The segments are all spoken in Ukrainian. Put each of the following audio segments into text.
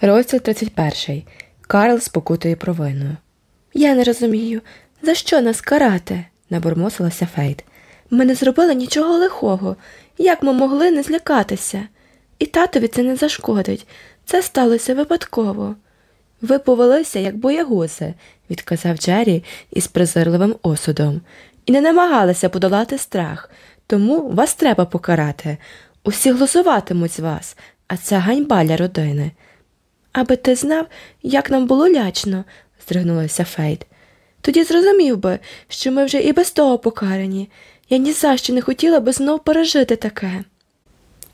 Розділ 31. Карл спокутує провину. Я не розумію, за що нас карати? набурмосилася Фейт. Ми не зробили нічого лихого. Як ми могли не злякатися? І татові це не зашкодить. Це сталося випадково. Ви повелися, як боягузи, відказав Джері із презирливим осудом, і не намагалися подолати страх, тому вас треба покарати. Усі глузуватимуть вас, а це ганьба для родини. Аби ти знав, як нам було лячно, здригнулася Фейт. Тоді зрозумів би, що ми вже і без того покарані. Я ні за що не хотіла би знов пережити таке.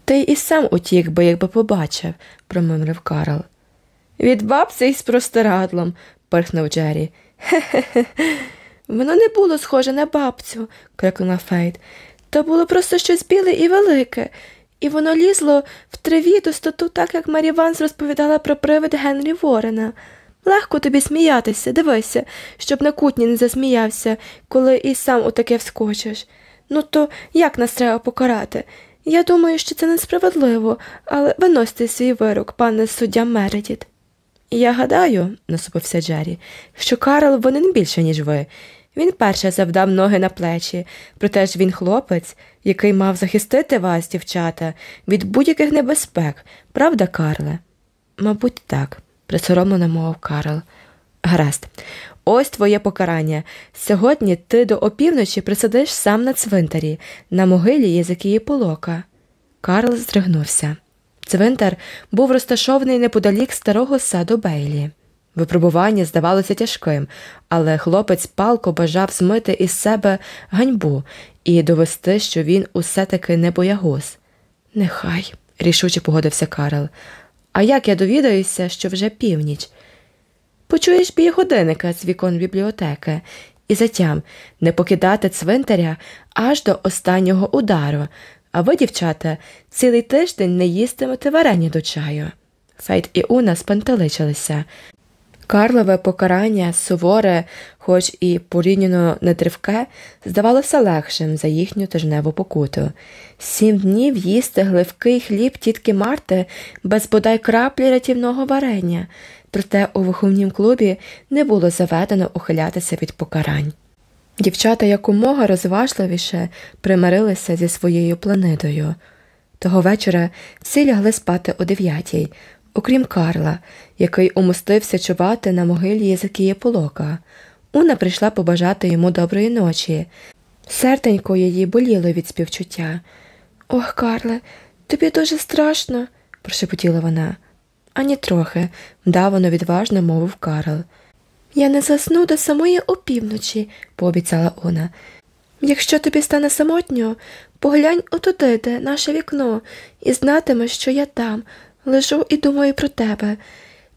Ти і сам утік би, якби побачив, промимрив Карл. Від бабці із простирадлом, пирхнув Джері. Хе-хе-хе. Воно не було схоже на бабцю, крикнула Фейт. То було просто щось біле і велике, і воно лізло в траві, достоту так, як Мері Ванс розповідала про привид Генрі Ворена. Легко тобі сміятися, дивися, щоб на кутні не засміявся, коли і сам у таке вскочиш. Ну, то як нас треба покарати? Я думаю, що це несправедливо, але виносьте свій вирок, пане суддя Мередіт. Я гадаю, насупився Джері, що Карл винен більше, ніж ви. Він перше завдав ноги на плечі, проте ж він хлопець, який мав захистити вас, дівчата, від будь-яких небезпек, правда, Карле? Мабуть, так, присоромлено мовив Карл. Гаразд, ось твоє покарання. Сьогодні ти до опівночі присадиш сам на цвинтарі, на могилі Єзикії Полока. Карл здригнувся. Цвинтар був розташований неподалік старого саду Бейлі. Випробування здавалося тяжким, але хлопець палко бажав змити із себе ганьбу і довести, що він усе таки не боягуз. Нехай, рішуче погодився Карл. А як я довідаюся, що вже північ? Почуєш бій годинника з вікон бібліотеки і затям не покидати цвинтаря аж до останнього удару, а ви, дівчата, цілий тиждень не їстимете варення до чаю. Фейт і Уна спантеличилися. Карлове покарання суворе, хоч і порівняно нетривке, здавалося легшим за їхню тижневу покуту. Сім днів їсти гливкий хліб тітки Марти без бодай краплі рятівного варення, проте у виховнім клубі не було заведено ухилятися від покарань. Дівчата якомога розважливіше примирилися зі своєю планетою. Того вечора всі лягли спати о дев'ятій, окрім Карла, який умостився чувати на могилі Єзикія Полока. Уна прийшла побажати йому доброї ночі. Серденько її боліло від співчуття. Ох, Карле, тобі дуже страшно, прошепотіла вона. Ані трохи, вдавано відважно мовив Карл. Я не засну до самої опівночі, пообіцяла Уна. Якщо тобі стане самотньо, поглянь отуди, де наше вікно, і знатимеш, що я там, лежу і думаю про тебе.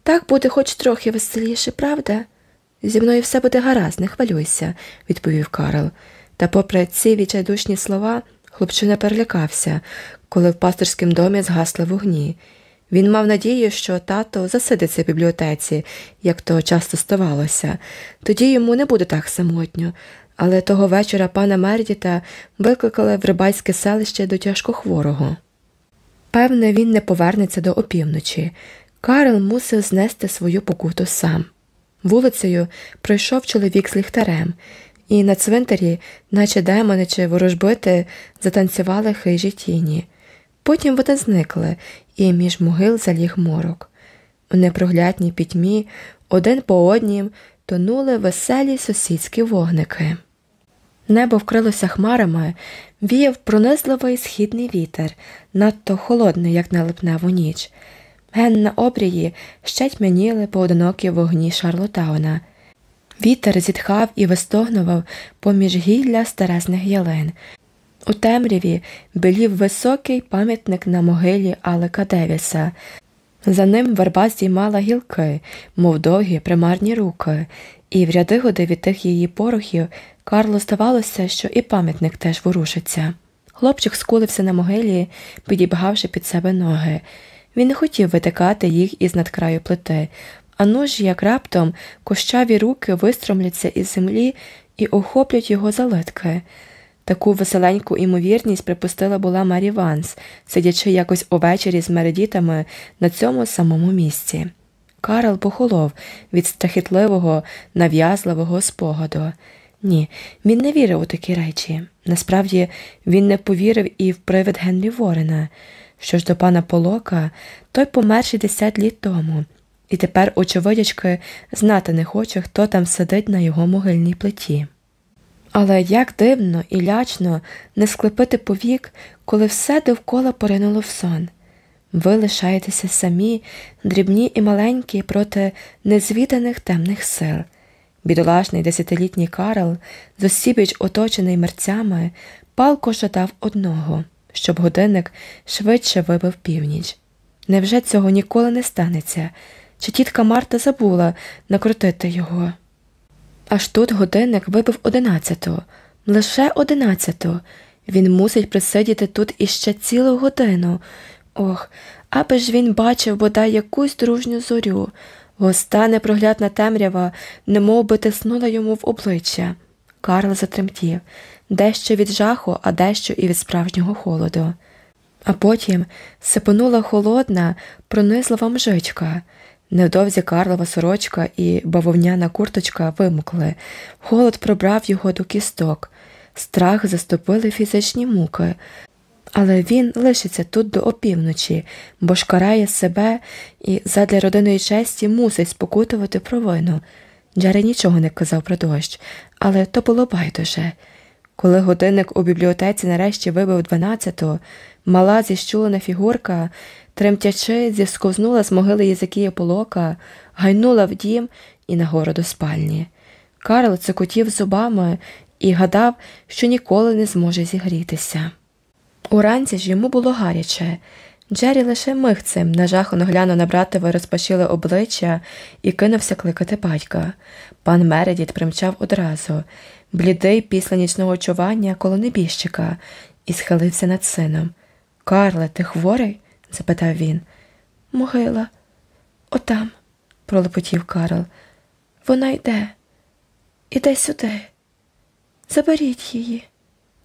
Так буде хоч трохи веселіше, правда? Зі мною все буде гаразд, не хвилюйся, відповів Карл. Та, попри ці відчайдушні слова, хлопчина перелякався, коли в пасторському домі згасли вогні. Він мав надію, що тато засидиться в бібліотеці, як то часто ставалося, тоді йому не буде так самотньо, але того вечора пана Мердіта викликали в рибальське селище до тяжкохворого. Певне, він не повернеться до опівночі. Карл мусив знести свою покуту сам. Вулицею пройшов чоловік з ліхтарем, і на цвинтарі, наче демони чи ворожбити, затанцювали хижі тіні. Потім вони зникли, і між могил заліг морок. У непроглядній пітьмі один по однім тонули веселі сусідські вогники. Небо вкрилося хмарами, віяв пронизливий східний вітер, надто холодний, як на липневу ніч. Ген на обрії ще тьмяніли поодинокі вогні Шарлотауна. Вітер зітхав і вистогнував поміж гілля старезних ялин. У темряві белів високий пам'ятник на могилі Алека Девіса. За ним верба здіймала гілки, мов довгі примарні руки, і в ряди від тих її порохів Карлу здавалося, що і пам'ятник теж ворушиться. Хлопчик скулився на могилі, підібгавши під себе ноги. Він не хотів витикати їх із надкраю плити, а ну як раптом кощаві руки вистромляться із землі і охоплять його за литки. Таку веселеньку імовірність припустила була Марі Ванс, сидячи якось увечері з мередітами на цьому самому місці. Карл похолов від страхітливого, нав'язливого спогаду. Ні, він не вірив у такі речі. Насправді він не повірив і в привид Генрі Ворена. Що ж до пана Полока, той помер 60 літ тому, і тепер, очевидячки, знати не хоче, хто там сидить на його могильній плиті. Але як дивно і лячно не склепити повік, коли все довкола поринуло в сон. Ви лишаєтеся самі, дрібні і маленькі проти незвіданих темних сил. Бідолашний десятилітній Карл, зосібіч оточений мерцями, палко жадав одного, щоб годинник швидше вибив північ. Невже цього ніколи не станеться? Чи тітка Марта забула накрутити його? Аж тут годинник вибив одинадцяту, лише одинадцяту. Він мусить присидіти тут іще цілу годину. Ох, аби ж він бачив бодай якусь дружню зорю. Густа непроглядна темрява немов би тиснула йому в обличчя. Карл затремтів дещо від жаху, а дещо і від справжнього холоду. А потім сипонула холодна, пронизлива мжичка. Невдовзі Карлова сорочка і бавовняна курточка вимукли, холод пробрав його до кісток, страх заступили фізичні муки, але він лишиться тут до опівночі, бо ж карає себе і задля родинної честі мусить спокутувати провину. Джері нічого не казав про дощ, але то було байдуже. Коли годинник у бібліотеці нарешті вибив дванадцяту, мала зіщулена фігурка, тремтячи, зісковзнула з могили Єзикія полока, гайнула в дім і нагору до спальні. Карл цокотів зубами і гадав, що ніколи не зможе зігрітися. Уранці ж йому було гаряче. Джері лише мигцем нажахано глянув на братове розпашіле обличчя і кинувся кликати батька. Пан Мередіт примчав одразу, блідий після нічного чування коло небіжчика, і схилився над сином. Карле, ти хворий? запитав він. Могила, отам, пролепотів Карл. Вона йде, іде сюди. Заберіть її.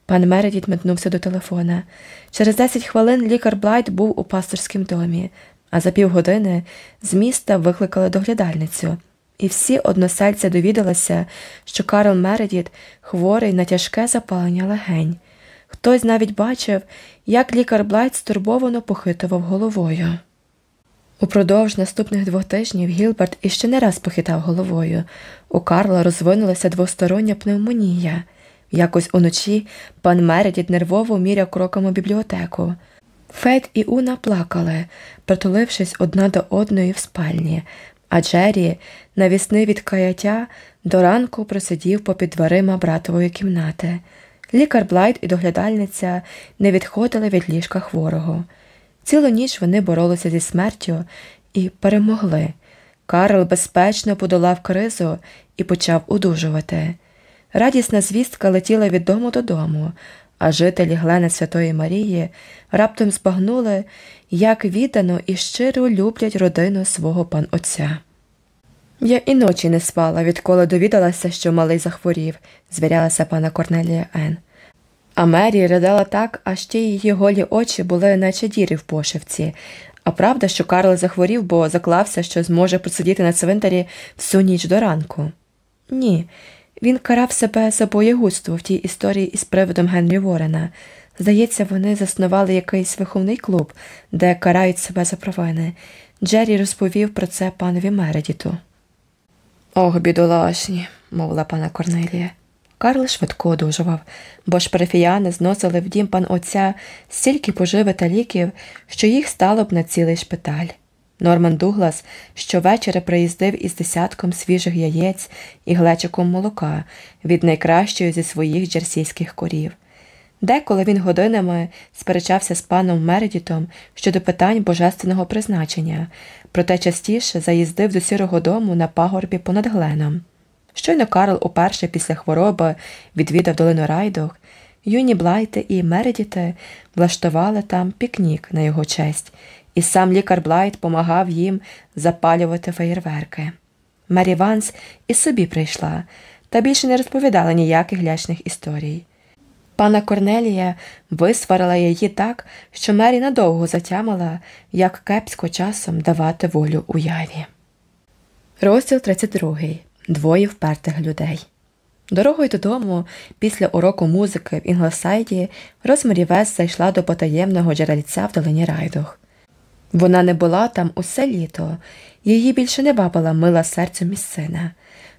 Пан Мередіт метнувся до телефона. Через десять хвилин лікар Блайт був у пасторському домі, а за півгодини з міста викликали доглядальницю, і всі односельці довідалися, що Карл Мередіт хворий на тяжке запалення легень. Хтось навіть бачив, як лікар Блайт стурбовано похитував головою. Упродовж наступних двох тижнів Гілберт іще не раз похитав головою. У Карла розвинулася двостороння пневмонія. Якось уночі пан Мередіт нервово міряв кроком у бібліотеку. Фейт і Уна плакали, притулившись одна до одної в спальні, а Джері, навісний від каяття, до ранку просидів попід дверима братової кімнати. Лікар Блайт і доглядальниця не відходили від ліжка хворого. Цілу ніч вони боролися зі смертю і перемогли. Карл безпечно подолав кризу і почав одужувати. Радісна звістка летіла від дому додому, а жителі Глени Святої Марії раптом збагнули, як віддано і щиро люблять родину свого панотця. Я і ночі не спала, відколи довідалася, що малий захворів, звірялася пана Корнелія Ен. А Мері ридала так, аж ті її голі очі були, наче діри в пошивці. А правда, що Карл захворів, бо заклався, що зможе просидіти на цвинтарі всю ніч до ранку? Ні. Він карав себе за боєгудство в тій історії із приводом Генрі Ворена. Здається, вони заснували якийсь виховний клуб, де карають себе за провини. Джері розповів про це панові Мередіту. Ох, бідолашні, мовила пана Корнелія. Карл швидко одужував, бо ж перифіяни зносили в дім пан отця стільки поживи та ліків, що їх стало б на цілий шпиталь. Норман Дуглас щовечора приїздив із десятком свіжих яєць і глечиком молока від найкращої зі своїх джерсійських корів. Деколи він годинами сперечався з паном Мередітом щодо питань божественного призначення, проте частіше заїздив до сірого дому на пагорбі понад гленом. Щойно Карл уперше після хвороби відвідав долину райдох, юні Блайти і Мередіти влаштували там пікнік на його честь і сам лікар Блайт помагав їм запалювати феєрверки. Мері Ванс і собі прийшла, та більше не розповідала ніяких лячних історій. Панна Корнелія висварила її так, що Мері надовго затямила, як кепсько часом давати волю уяві. Розділ 32. Двоє впертих людей. Дорогою додому, після уроку музики в Інглосайді, Розмарі Вес зайшла до потаємного джерельця в долині Райдух. Вона не була там усе літо, її більше не бабила мила серцю місцина.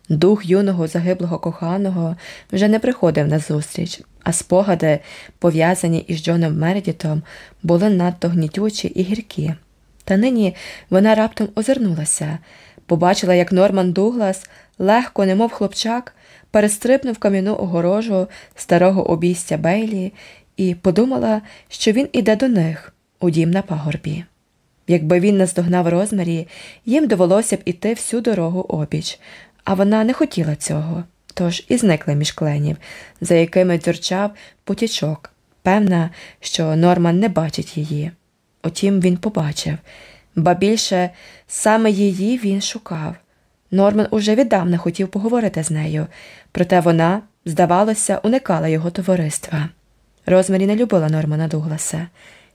Дух юного загиблого коханого вже не приходив на зустріч, а спогади, пов'язані із Джоном Мередітом, були надто гнітючі і гіркі. Та нині вона раптом озирнулася, побачила, як Норман Дуглас, легко, немов хлопчак, перестрибнув кам'яну огорожу старого обійстя Бейлі і подумала, що він іде до них у дім на пагорбі. Якби він наздогнав розмірі, їм довелося б іти всю дорогу обіч, а вона не хотіла цього, тож і зникла між кленів, за якими дзюрчав потічок. Певна, що Норман не бачить її. Утім, він побачив, ба більше саме її він шукав. Норман уже віддавна хотів поговорити з нею, проте вона, здавалося, уникала його товариства. Розмарі не любила Нормана Дугласа.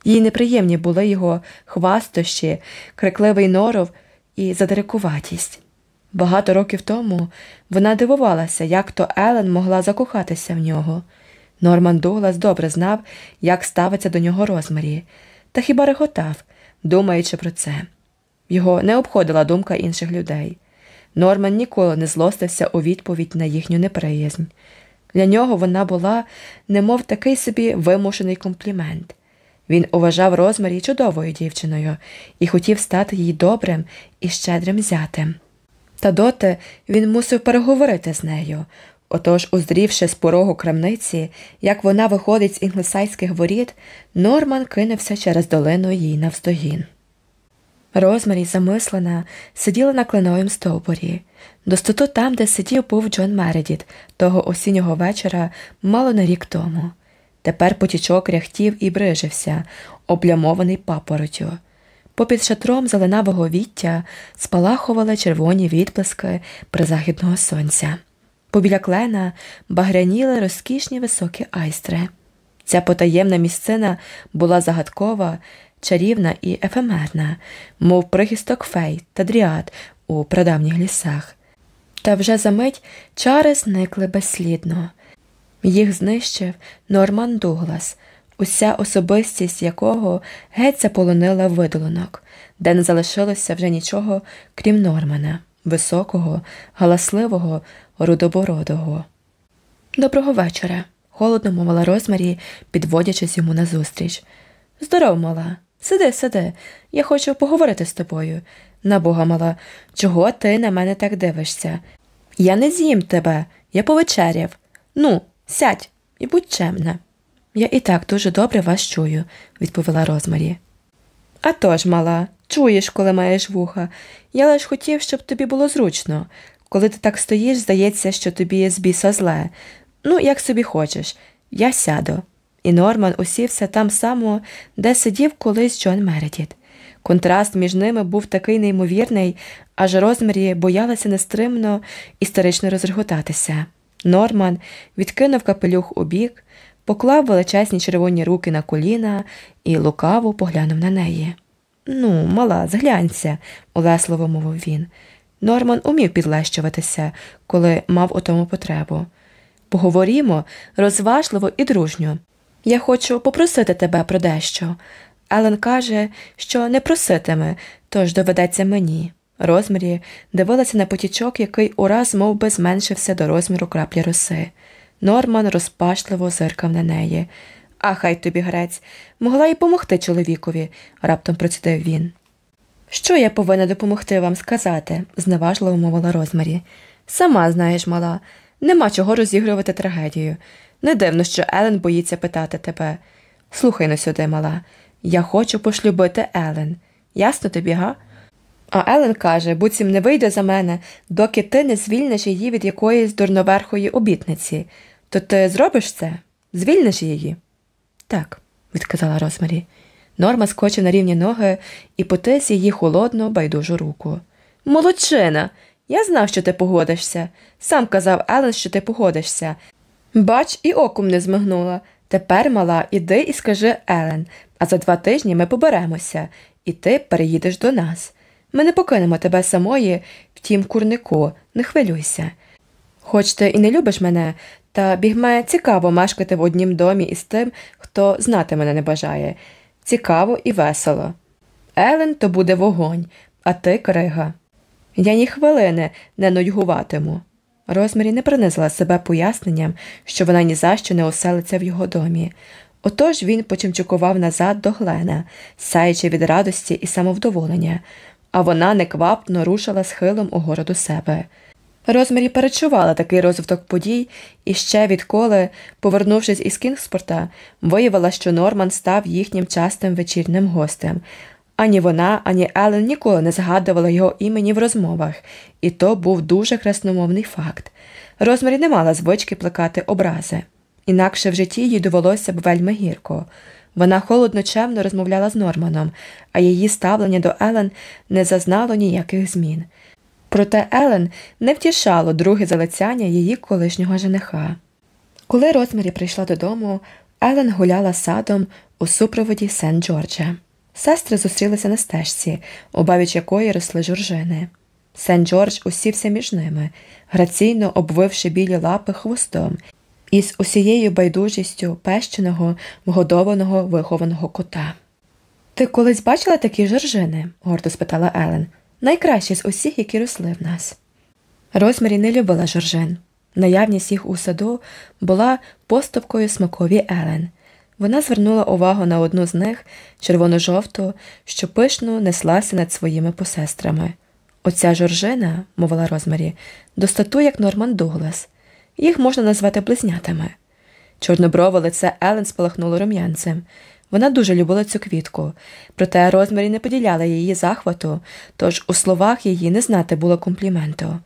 Їй неприємні були його хвастощі, крикливий норов і задирикуватість. Багато років тому вона дивувалася, як то Елен могла закохатися в нього. Норман Дуглас добре знав, як ставиться до нього Розмарі, та хіба реготав, думаючи про це. Його не обходила думка інших людей. Норман ніколи не злостився у відповідь на їхню неприязнь. Для нього вона була, немов такий собі вимушений комплімент. Він уважав Розмарі чудовою дівчиною і хотів стати їй добрим і щедрим зятем. Та доти він мусив переговорити з нею. Отож, уздрівши з порогу крамниці, як вона виходить з інглесайських воріт, Норман кинувся через долину їй навздогін. Розмарі, замислена, сиділа на кленовім стовбурі, достоту там, де сидів був Джон Мередіт того осіннього вечора, мало на рік тому. Тепер потічок ряхтів і брижився, облямований папоротю. Попід шатром зеленавого віття спалахували червоні відблиски призахідного сонця. Побіля клена багряніли розкішні високі айстри. Ця потаємна місцина була загадкова, чарівна і ефемерна, мов прихисток фей та дріад у прадавніх лісах. Та вже за мить чари зникли безслідно. Їх знищив Норман Дуглас, уся особистість якого геть заполонила видолунок, де не залишилося вже нічого, крім Нормана, високого, галасливого, рудобородого. Доброго вечора, холодно мовила Розмарі, підводячись йому назустріч. Здоров, мала, сиди, сиди, я хочу поговорити з тобою. На бога мала, чого ти на мене так дивишся? Я не з'їм тебе, я повечеряв. Ну, сядь і будь чемна. Я і так дуже добре вас чую, відповіла Розмарі. «А тож, мала, чуєш, коли маєш вуха. Я лиш хотів, щоб тобі було зручно. Коли ти так стоїш, здається, що тобі з біса зле. Ну, як собі хочеш, я сяду. І Норман усівся там само, де сидів колись Джон Мередіт. Контраст між ними був такий неймовірний, аж Розмарі боялася нестримно історично розреготатися. Норман відкинув капелюх у бік, поклав величезні червоні руки на коліна і лукаво поглянув на неї. Ну, мала, зглянься, улесливо мовив він. Норман умів підлещуватися, коли мав у тому потребу. Поговорімо розважливо і дружньо. Я хочу попросити тебе про дещо. Елен каже, що не проситиме, тож доведеться мені. Розмірі дивилася на потічок, який ураз мов би, зменшився до розміру краплі роси. Норман розпашливо зиркав на неї. А хай тобі грець, могла й помогти чоловікові, раптом процідив він. Що я повинна допомогти вам сказати? зневажливо мовила Розмарі. Сама знаєш, мала, нема чого розігрувати трагедію. Не дивно, що Елен боїться питати тебе. Слухай на сюди, мала, я хочу пошлюбити Елен. Ясно тобі, га? А Елен каже, буцім не вийде за мене, доки ти не звільниш її від якоїсь дурноверхої обітниці. То ти зробиш це? Звільниш її? Так, відказала Розмарі. Норма скочив на рівні ноги і потис її холодну, байдужу руку. Молодчина! Я знав, що ти погодишся. Сам казав Елен, що ти погодишся. Бач, і оком не змигнула. Тепер, мала, іди і скажи Елен, а за два тижні ми поберемося, і ти переїдеш до нас. Ми не покинемо тебе самої в тім курнику, не хвилюйся. Хоч ти і не любиш мене, та бігме цікаво мешкати в однім домі із тим, хто знати мене не бажає. Цікаво і весело. Елен то буде вогонь, а ти крига. Я ні хвилини не нудьгуватиму. Розмірі не принизила себе поясненням, що вона ні за що не оселиться в його домі. Отож він почимчукував назад до Глена, сяючи від радості і самовдоволення, а вона неквапно рушила схилом угору до себе. Розмірі перечувала такий розвиток подій і ще відколи, повернувшись із Кінгспорта, виявила, що Норман став їхнім частим вечірним гостем. Ані вона, ані Елен ніколи не згадувала його імені в розмовах, і то був дуже красномовний факт. Розмірі не мала звички плекати образи, інакше в житті їй довелося б вельми гірко. Вона холодно чемно розмовляла з Норманом, а її ставлення до Елен не зазнало ніяких змін. Проте Елен не втішало друге залицяння її колишнього жениха. Коли Розмарі прийшла додому, Елен гуляла садом у супроводі Сент Джорджа. Сестри зустрілися на стежці, обабіч якої росли журжини. Сент Джордж усівся між ними, граційно обвивши білі лапи хвостом, із усією байдужістю пещеного, вгодованого, вихованого кота. Ти колись бачила такі жоржини? гордо спитала Елен. Найкращі з усіх, які росли в нас. Розмарі не любила жоржин. Наявність їх у саду була поступкою смакові Елен. Вона звернула увагу на одну з них, червоно-жовту, що пишно неслася над своїми посестрами. Оця жоржина, мовила Розмарі, достату, як Норман Дуглас. Їх можна назвати близнятами. Чорноброве лице Елен спалахнуло рум'янцем. Вона дуже любила цю квітку, проте Розмарі не поділяла її захвату, тож у словах її не знати було компліменту.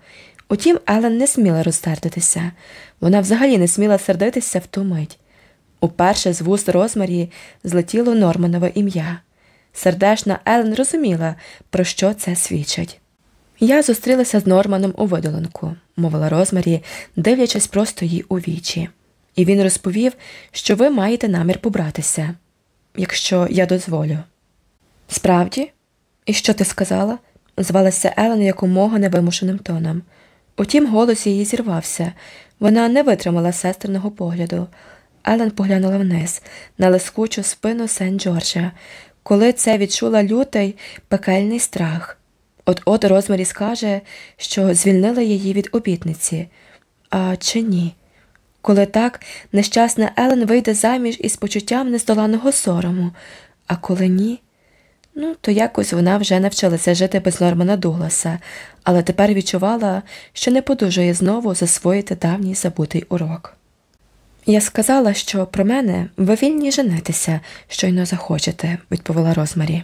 Утім, Елен не сміла розсердитися, вона взагалі не сміла сердитися в ту мить. Уперше з вуст Розмарі злетіло Норманове ім'я. Сердешна Елен розуміла, про що це свідчить. Я зустрілася з Норманом у видоленку, мовила Розмарі, дивлячись просто їй у вічі, і він розповів, що ви маєте намір побратися, якщо я дозволю. Справді, і що ти сказала? звалася Елен якомога невимушеним тоном. Утім, голос її зірвався. Вона не витримала сестерного погляду. Елен поглянула вниз на лискучу спину Сен Джорджа, коли це відчула лютий пекельний страх. От от Розмарі скаже, що звільнила її від обітниці. А чи ні? Коли так, нещасна Елен вийде заміж із почуттям нездоланого сорому, а коли ні, ну, то якось вона вже навчилася жити без Нормана Дугласа, але тепер відчувала, що не подужує знову засвоїти давній забутий урок. Я сказала, що про мене ви вільні женитися, щойно захочете, відповіла Розмарі.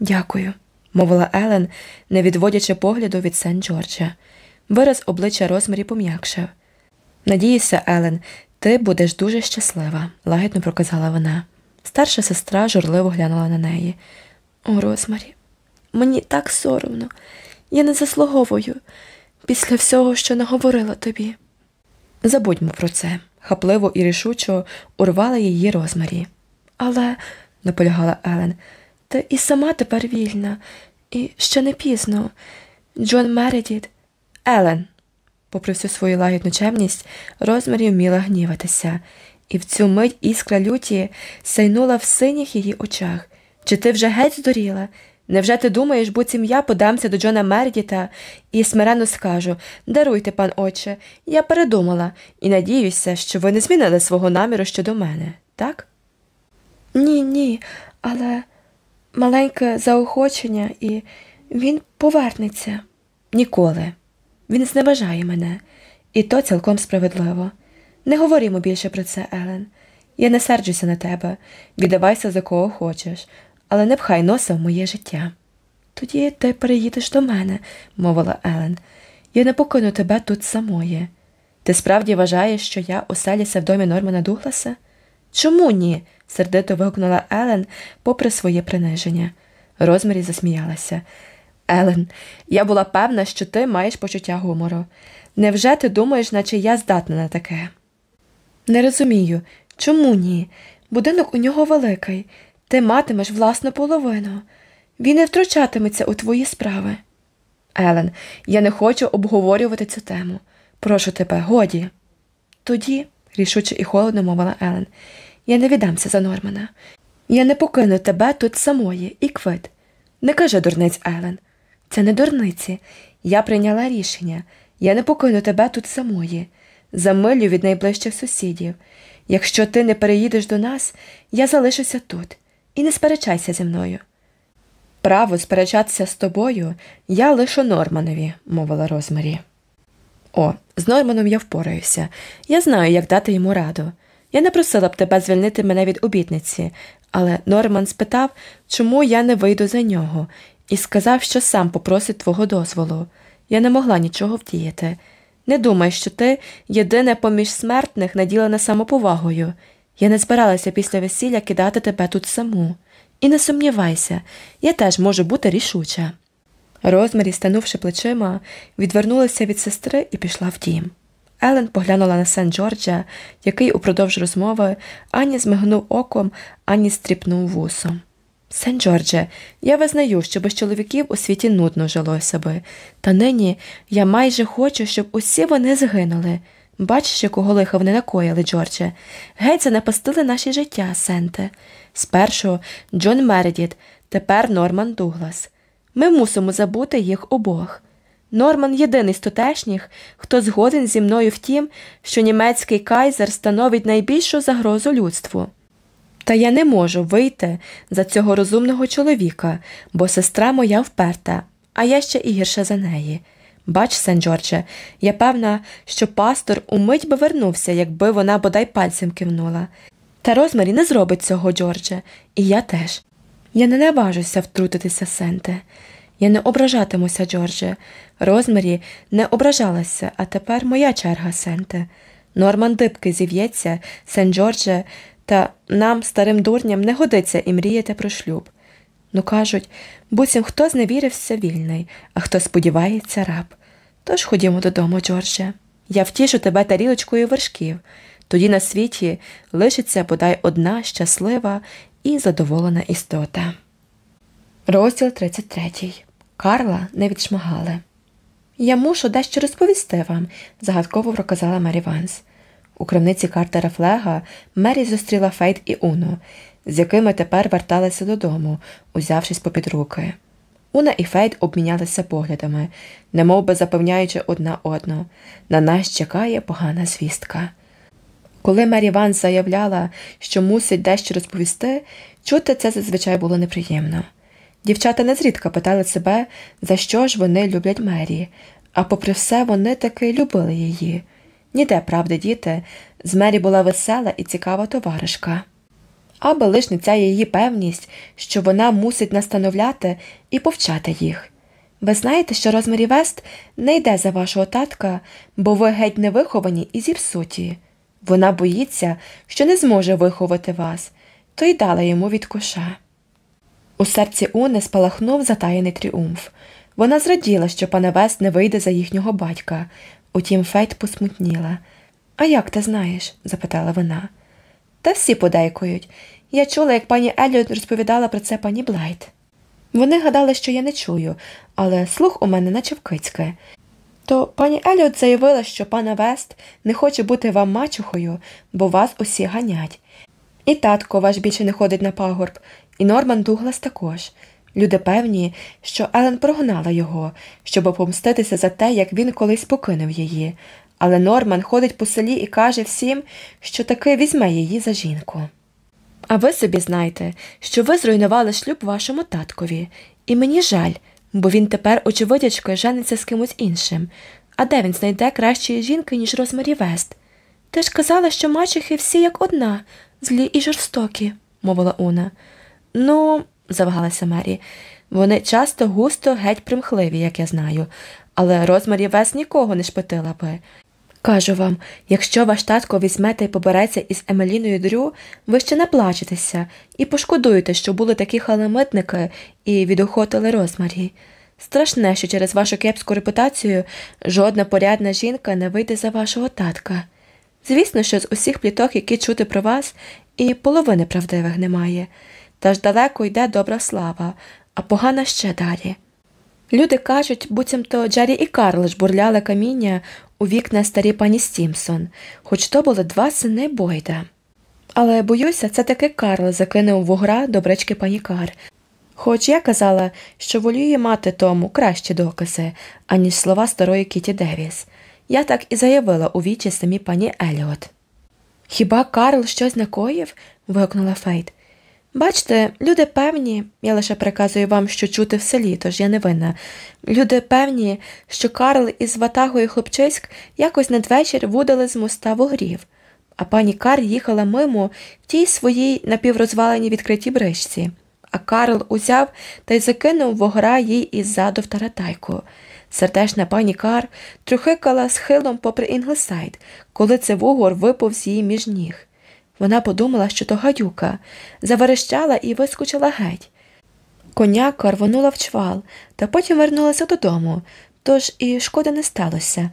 Дякую, мовила Елен, не відводячи погляду від Сен Джорджа. Вираз обличчя Розмарі пом'якшив. Надіюся, Елен, ти будеш дуже щаслива, лагідно проказала вона. Старша сестра журливо глянула на неї. О, Розмарі, мені так соромно, я не заслуговую після всього, що наговорила тобі. Забудьмо про це, хапливо і рішучо урвала її Розмарі. Але, наполягала Елен, ти і сама тепер вільна, і ще не пізно. Джон Мередіт. Елен, попри всю свою лагідну чемність, Розмарі вміла гніватися, і в цю мить іскра люті сайнула в синіх її очах. Чи ти вже геть здуріла? Невже ти думаєш, буцім я подамся до Джона Мердіта і смиренно скажу даруйте, пан отче, я передумала і надіюся, що ви не змінили свого наміру щодо мене, так? Ні, ні, але маленьке заохочення, і він повернеться ніколи. Він зневажає мене, і то цілком справедливо. Не говоримо більше про це, Елен. Я не серджуся на тебе, віддавайся за кого хочеш але не пхай носа в моє життя. Тоді ти переїдеш до мене, мовила Елен. Я не покину тебе тут самої. Ти справді вважаєш, що я оселюся в домі Нормана Дугласа? Чому ні? Сердито вигукнула Елен, попри своє приниження. Розмарі засміялася. Елен, я була певна, що ти маєш почуття гумору. Невже ти думаєш, наче я здатна на таке? Не розумію, Чому ні? Будинок у нього великий, ти матимеш власну половину. Він не втручатиметься у твої справи. Елен, я не хочу обговорювати цю тему. Прошу тебе, годі. Тоді, рішуче і холодно мовила Елен, я не віддамся за Нормана. Я не покину тебе тут самої і квит. Не кажи дурниць, Елен. Це не дурниці. Я прийняла рішення. Я не покину тебе тут самої. Замилю від найближчих сусідів. Якщо ти не переїдеш до нас, я залишуся тут і не сперечайся зі мною. Право сперечатися з тобою я лишу Норманові, мовила Розмарі. О, з Норманом я впораюся. Я знаю, як дати йому раду. Я не просила б тебе звільнити мене від обітниці, але Норман спитав, чому я не вийду за нього, і сказав, що сам попросить твого дозволу. Я не могла нічого вдіяти. Не думай, що ти єдине поміж смертних наділена самоповагою. Я не збиралася після весілля кидати тебе тут саму. І не сумнівайся, я теж можу бути рішуча. Розмарі, станувши плечима, відвернулася від сестри і пішла в дім. Елен поглянула на сен Джорджа, який упродовж розмови ані змигнув оком, ані стріпнув вусом. Сен Джордже, я визнаю, що без чоловіків у світі нудно жилося би, та нині я майже хочу, щоб усі вони згинули. Бачиш, якого лиха вони накоїли, Джордже. Геть занапастили наші життя, Сенте. Спершу Джон Мередіт, тепер Норман Дуглас. Ми мусимо забути їх обох. Норман єдиний з тутешніх, хто згоден зі мною в тім, що німецький кайзер становить найбільшу загрозу людству. Та я не можу вийти за цього розумного чоловіка, бо сестра моя вперта, а я ще і гірша за неї. Бач, сен Джордже, я певна, що пастор умить би вернувся, якби вона бодай пальцем кивнула. Та Розмарі не зробить цього, Джордже, і я теж. Я не наважуся втрутитися, Сенте. Я не ображатимуся, Джордже. Розмарі не ображалася, а тепер моя черга, Сенте. Норман дибки зів'ється, сен Джордже, та нам, старим дурням, не годиться і мріяти про шлюб. Ну, кажуть, буцім хто зневірився вільний, а хто сподівається раб. Тож ходімо додому, Джордже. Я втішу тебе тарілочкою вершків. Тоді на світі лишиться бодай одна щаслива і задоволена істота. Розділ 33. Карла не відшмагали. Я мушу дещо розповісти вам, загадково проказала Мері Ванс. У крамниці Картера Флега Мері зустріла Фейт і Уну, з якими тепер верталися додому, узявшись попід руки. Уна і Фейт обмінялися поглядами, немов би запевняючи одна одну на нас чекає погана звістка. Коли Мері Ван заявляла, що мусить дещо розповісти, чути це зазвичай було неприємно. Дівчата незрідка питали себе, за що ж вони люблять Мері, а попри все, вони таки любили її. Ніде, правда, діти, з Мері була весела і цікава товаришка. Аби лиш не ця її певність, що вона мусить настановляти і повчати їх. Ви знаєте, що Розмарі Вест не йде за вашого татка, бо ви геть невиховані і зіпсуті. Вона боїться, що не зможе виховати вас, то й дала йому від коша. У серці Уни спалахнув затаєний тріумф. Вона зраділа, що пане Вест не вийде за їхнього батька, утім Фейт посмутніла. А як ти знаєш? запитала вона. Та всі подейкують. Я чула, як пані Еліот розповідала про це пані Блайт. Вони гадали, що я не чую, але слух у мене наче в кицьки. То пані Еліот заявила, що панна Вест не хоче бути вам мачухою, бо вас усі ганять. І татко ваш більше не ходить на пагорб, і Норман Дуглас також. Люди певні, що Елен прогнала його, щоб помститися за те, як він колись покинув її, але Норман ходить по селі і каже всім, що таки візьме її за жінку. А ви собі знаєте, що ви зруйнували шлюб вашому таткові, і мені жаль, бо він тепер, очевидячки, жениться з кимось іншим. А де він знайде кращої жінки, ніж Розмарі Вест? Ти ж казала, що мачехи всі як одна, злі і жорстокі, мовила Уна. Ну, завагалася Мері, вони часто густо геть примхливі, як я знаю, але Розмарі Вест нікого не шпитила би. Кажу вам, якщо ваш татко візьмете і побереться із Емеліною Дрю, ви ще не плачетеся і пошкодуєте, що були такі халамитники і відохотили Розмарі. Страшне, що через вашу кепську репутацію жодна порядна жінка не вийде за вашого татка. Звісно, що з усіх пліток, які чути про вас, і половини правдивих немає. Та ж далеко йде добра слава, а погана ще далі. Люди кажуть, буцімто Джері і Карл жбурляли каміння у вікна старі пані Стімсон, хоч то були два сини Бойда. Але боюся, це таки Карл закинув вугра до брички панікар. Хоч я казала, що волює мати тому кращі докази, аніж слова старої Кіті Девіс. Я так і заявила у вічі самі пані Еліот. Хіба Карл щось накоїв? вигукнула Фейт. Бачте, люди певні, я лише переказую вам, що чути в селі, тож я не винна. Люди певні, що Карл із ватагою хлопчиськ якось надвечір вудали з моста вугрів, а пані Кар їхала мимо в тій своїй напіврозваленій відкритій бричці, а Карл узяв та й закинув вугра їй іззаду в таратайку. Сердешна пані Кар трюхикала схилом попри Інглсайд, коли це вугор виповз їй між ніг. Вона подумала, що то гадюка, заверещала і вискочила геть. Коняка рвонула в чвал, та потім вернулася додому, тож і шкоди не сталося,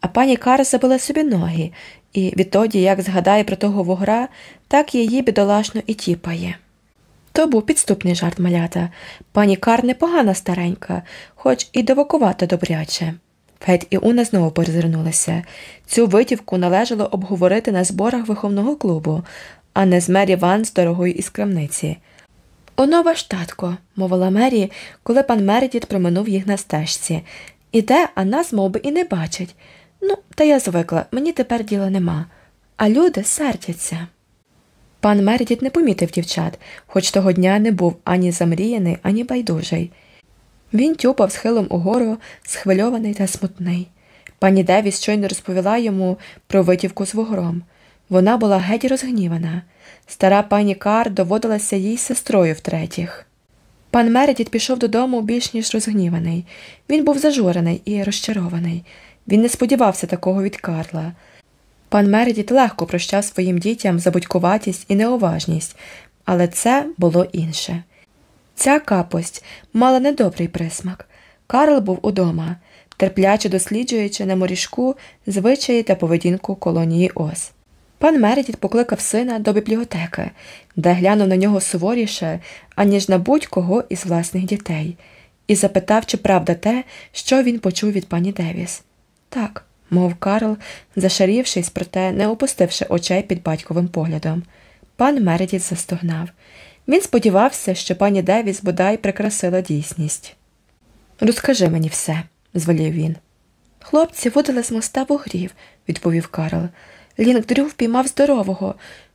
а пані Кар забила собі ноги, і відтоді, як згадає про того вугра, так її бідолашно і тіпає. То був підступний жарт малята. Пані Кар непогана старенька, хоч і довокувата добряче. Фет і Уна знову перезирнулися. Цю витівку належало обговорити на зборах виховного клубу, а не з Мері Ван з дорогою із крамниці. Оно ваш татко, мовила Мері, коли пан Мередіт проминув їх на стежці. Іде, а нас мов би, і не бачить. Ну, та я звикла, мені тепер діла нема. А люди сердяться. Пан Мередіт не помітив дівчат, хоч того дня не був ані замріяний, ані байдужий. Він тюпав схилом угору, схвильований та смутний. Пані Девіс щойно розповіла йому про витівку з вугром. Вона була геть розгнівана. Стара пані Кар доводилася їй сестрою втретіх. Пан Мередіт пішов додому більш ніж розгніваний. Він був зажурений і розчарований. Він не сподівався такого від Карла. Пан Мередіт легко прощав своїм дітям забудькуватість і неуважність, але це було інше. Ця капость мала недобрий присмак. Карл був удома, терпляче досліджуючи на морішку звичаї та поведінку колонії Ос. Пан Мередіт покликав сина до бібліотеки, де глянув на нього суворіше, аніж на будь-кого із власних дітей, і запитав, чи правда те, що він почув від пані Девіс. Так, мов Карл, зашарівшись, проте не опустивши очей під батьковим поглядом. Пан Мередіт застогнав. Він сподівався, що пані Девіс бодай прикрасила дійсність. Розкажи мені все, звелів він. Хлопці водили з моста вугрів, відповів Карл. Лінк Дрю впіймав здорового,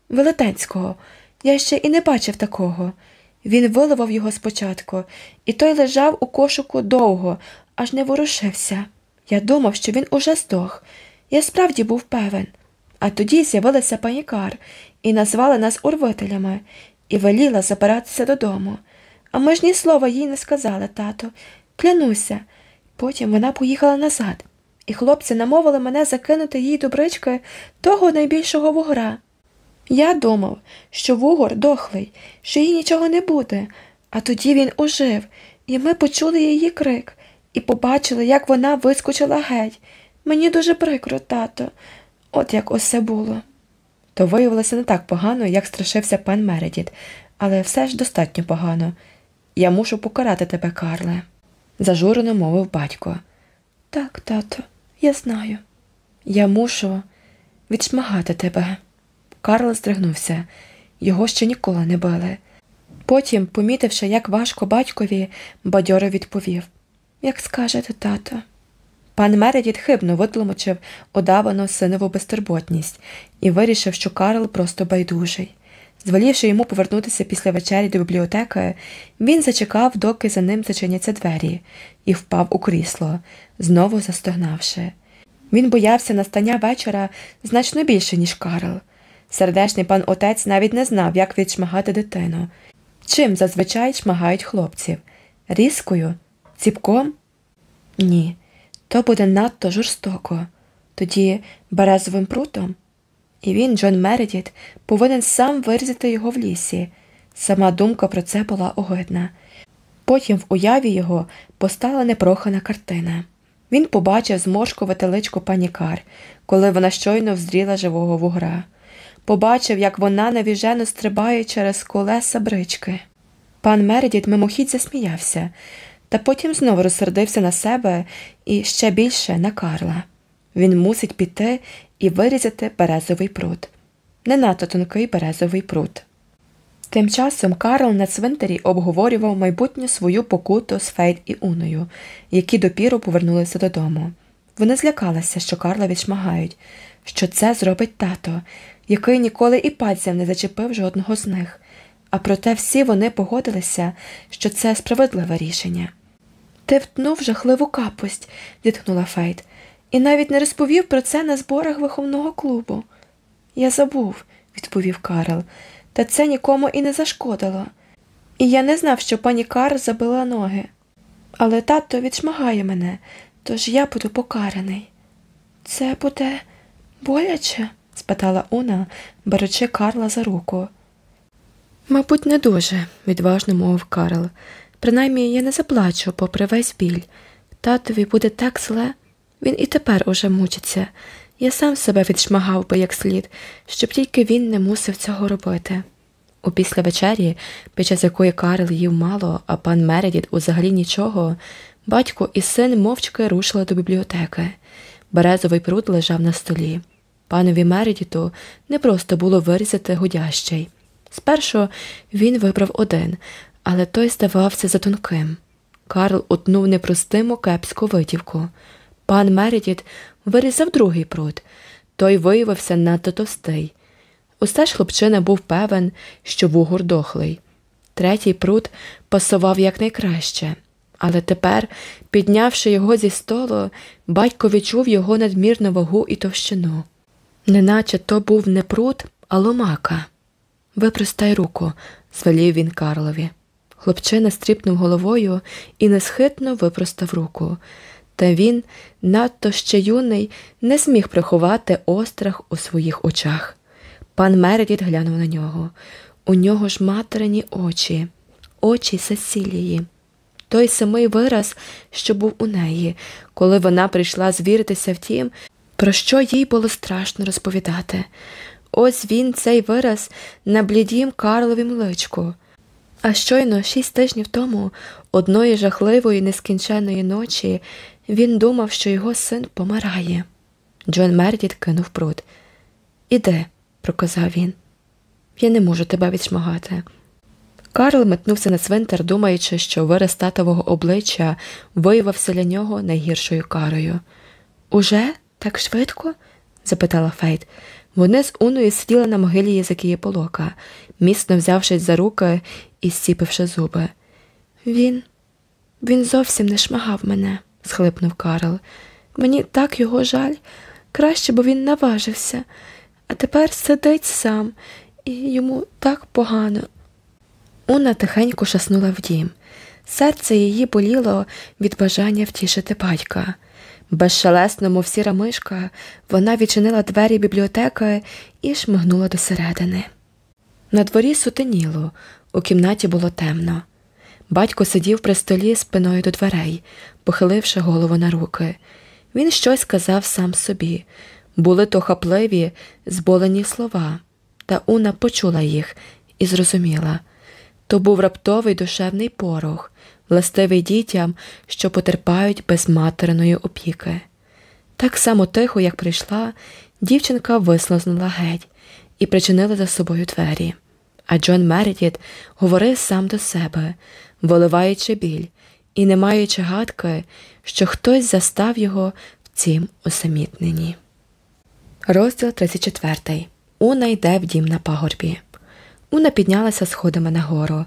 велетенського. Я ще і не бачив такого. Він виливав його спочатку, і той лежав у кошику довго, аж не ворушився. Я думав, що він уже здох. Я справді був певен. А тоді з'явилася панікар і назвали нас урвителями, і веліла забиратися додому. А ми ж ні слова їй не сказали, тато. Клянуся. Потім вона поїхала назад, і хлопці намовили мене закинути їй до брички того найбільшого вугра. Я думав, що вугор дохлий, що їй нічого не буде, а тоді він ожив, і ми почули її крик і побачили, як вона вискочила геть. Мені дуже прикро, тато, от як усе було. То виявилося не так погано, як страшився пан Мередіт, але все ж достатньо погано. Я мушу покарати тебе, Карле, зажурено мовив батько. Так, тато, я знаю. Я мушу відшмагати тебе. Карл здригнувся, його ще ніколи не били. Потім, помітивши, як важко батькові, бадьоро відповів Як скажете, тато. Пан Мередіт хибно витлумачив удавану синову безтурботність і вирішив, що Карл просто байдужий. Звелівши йому повернутися після вечері до бібліотеки, він зачекав, доки за ним зачиняться двері, і впав у крісло, знову застогнавши. Він боявся настання вечора значно більше, ніж Карл. Сердешний пан отець навіть не знав, як відшмагати дитину. Чим зазвичай шмагають хлопців? Різкою? Ціпком? Ні, то буде надто жорстоко. Тоді березовим прутом. І він, Джон Мередіт, повинен сам вирізати його в лісі. Сама думка про це була огидна. Потім в уяві його постала непрохана картина. Він побачив зморшкувати личко пані Кар, коли вона щойно вздріла живого вугра. Побачив, як вона навіжено стрибає через колеса брички. Пан Мередіт мимохідь засміявся, та потім знову розсердився на себе і ще більше на Карла. Він мусить піти і вирізати березовий пруд. Не надто тонкий березовий пруд. Тим часом Карл на цвинтарі обговорював майбутню свою покуту з Фейт і Уною, які допіру повернулися додому. Вони злякалися, що Карла відшмагають, що це зробить тато, який ніколи і пальцем не зачепив жодного з них, а проте всі вони погодилися, що це справедливе рішення. Ти втнув жахливу капость, зітхнула Фейт, і навіть не розповів про це на зборах виховного клубу. Я забув, відповів Карл, та це нікому і не зашкодило. І я не знав, що пані Кар забила ноги. Але тато відшмагає мене, тож я буду покараний. Це буде боляче? спитала Уна, беручи Карла за руку. Мабуть, не дуже, відважно мовив Карл. Принаймні я не заплачу, попри весь біль. Татові буде так зле, він і тепер уже мучиться. Я сам себе відшмагав би як слід, щоб тільки він не мусив цього робити. У після вечері, під час якої Карл їв мало, а пан Мередіт узагалі нічого, батько і син мовчки рушили до бібліотеки. Березовий пруд лежав на столі. Панові Мередіту не просто було вирізати гудящий. Спершу він вибрав один, але той здавався затонким. Карл утнув непростиму кепську витівку. Пан Мередіт вирізав другий пруд, той виявився надто товстий. Усе ж хлопчина був певен, що вугор дохлий. Третій пруд пасував якнайкраще, але тепер, піднявши його зі столу, батько відчув його надмірну вагу і товщину. Неначе то був не пруд, а ломака. Випростай руку, звелів він Карлові. Хлопчина стріпнув головою і несхитно випростав руку. Та він, надто ще юний, не зміг приховати острах у своїх очах. Пан Мередіт глянув на нього. У нього ж материні очі, очі Сесілії. Той самий вираз, що був у неї, коли вона прийшла звіритися в тім, про що їй було страшно розповідати. Ось він, цей вираз, на блідім Карловім личку. А щойно, шість тижнів тому, одної жахливої нескінченної ночі, він думав, що його син помирає. Джон Мердіт кинув пруд. Іди, проказав він. Я не можу тебе відшмагати. Карл метнувся на цвинтар, думаючи, що вираз татового обличчя виявився для нього найгіршою карою. Уже так швидко? запитала Фейт. Вони з Уною сиділи на могилі Єзикії Полока, міцно взявшись за руки і зціпивши зуби. Він, він зовсім не шмагав мене, схлипнув Карл. Мені так його жаль, краще, бо він наважився, а тепер сидить сам, і йому так погано. Уна тихенько шаснула в дім. Серце її боліло від бажання втішити батька. Безшелесно, мов сіра мишка, вона відчинила двері бібліотеки і шмигнула досередини. На дворі сутеніло, у кімнаті було темно. Батько сидів при столі спиною до дверей, похиливши голову на руки. Він щось сказав сам собі. Були то хапливі, зболені слова, та Уна почула їх і зрозуміла то був раптовий душевний порох, властивий дітям, що потерпають без материної опіки. Так само тихо, як прийшла, дівчинка вислизнула геть і причинила за собою двері. А Джон Мередіт говорив сам до себе, виливаючи біль і не маючи гадки, що хтось застав його в цім усамітненні. Розділ 34. Уна йде в дім на пагорбі. Уна піднялася сходами нагору.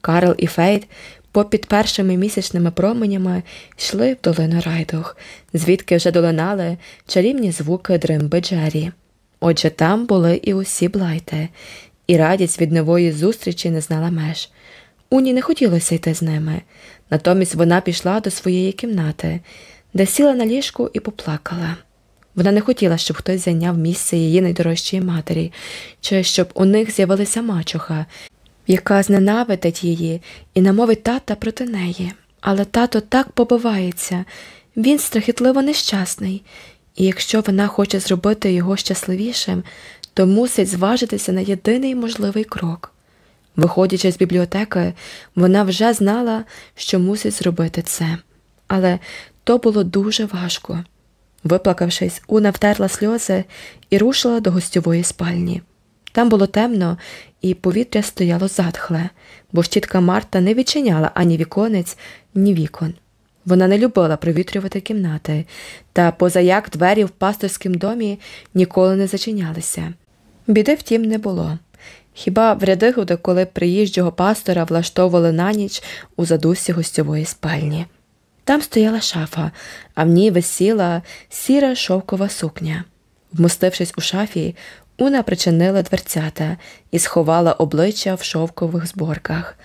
Карл і Фейт попід першими місячними променями йшли в долину райдух, звідки вже долинали чарівні звуки дримби Джері. Отже, там були і усі блайти, і радість від нової зустрічі не знала меж. Уні не хотілося йти з ними, натомість вона пішла до своєї кімнати, де сіла на ліжку і поплакала. Вона не хотіла, щоб хтось зайняв місце її найдорожчої матері, чи щоб у них з'явилася мачуха, яка зненавидить її і намовить тата проти неї. Але тато так побивається, Він страхітливо нещасний, і якщо вона хоче зробити його щасливішим, то мусить зважитися на єдиний можливий крок. Виходячи з бібліотеки, вона вже знала, що мусить зробити це, але то було дуже важко. Виплакавшись, Уна втерла сльози і рушила до гостьової спальні. Там було темно, і повітря стояло затхле, бо щітка Марта не відчиняла ані віконець, ні вікон. Вона не любила провітрювати кімнати, та позаяк двері в пасторському домі ніколи не зачинялися. Біди втім не було. Хіба в рядигуди, коли приїжджого пастора влаштовували на ніч у задусі гостьової спальні. Там стояла шафа, а в ній висіла сіра шовкова сукня. Вмостившись у шафі, Уна причинила дверцята і сховала обличчя в шовкових зборках.